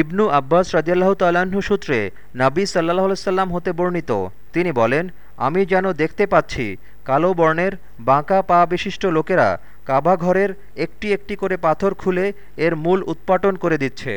ইবনু আব্বাস রাজিয়াল্লাহ তাল্লাহ্ন সূত্রে নাবি সাল্লাহ সাল্লাম হতে বর্ণিত। তিনি বলেন, আমি যেন দেখতে পাচ্ছি, কালো বর্ণের বাঁকা পা বিশিষ্ট লোকেরা কাবা ঘরের একটি একটি করে পাথর খুলে এর মূল উৎপাটন করে দিচ্ছে।